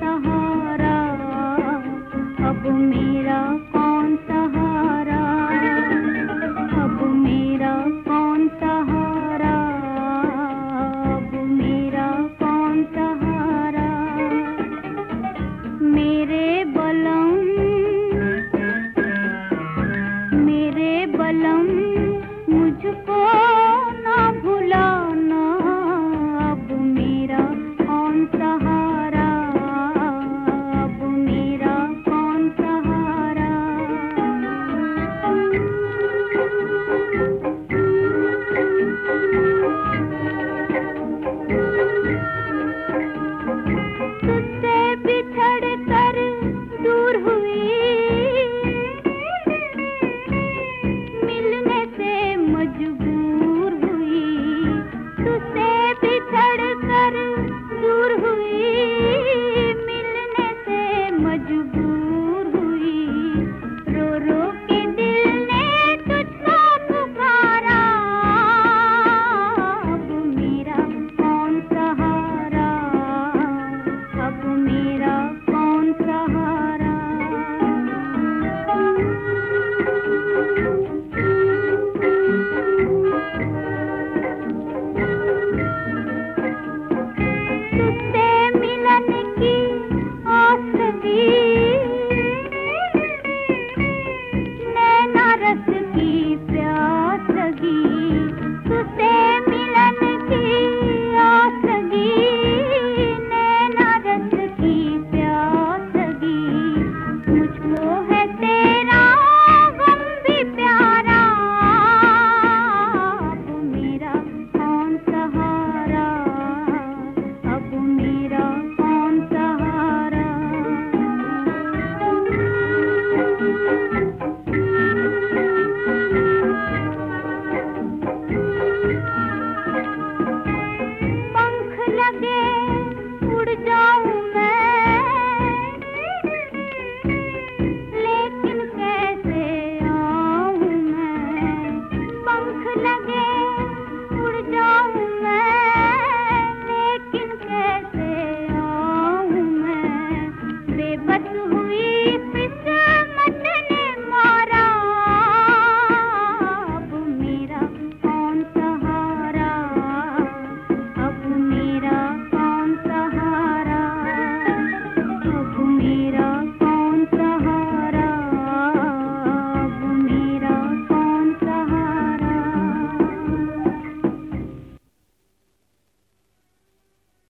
कहा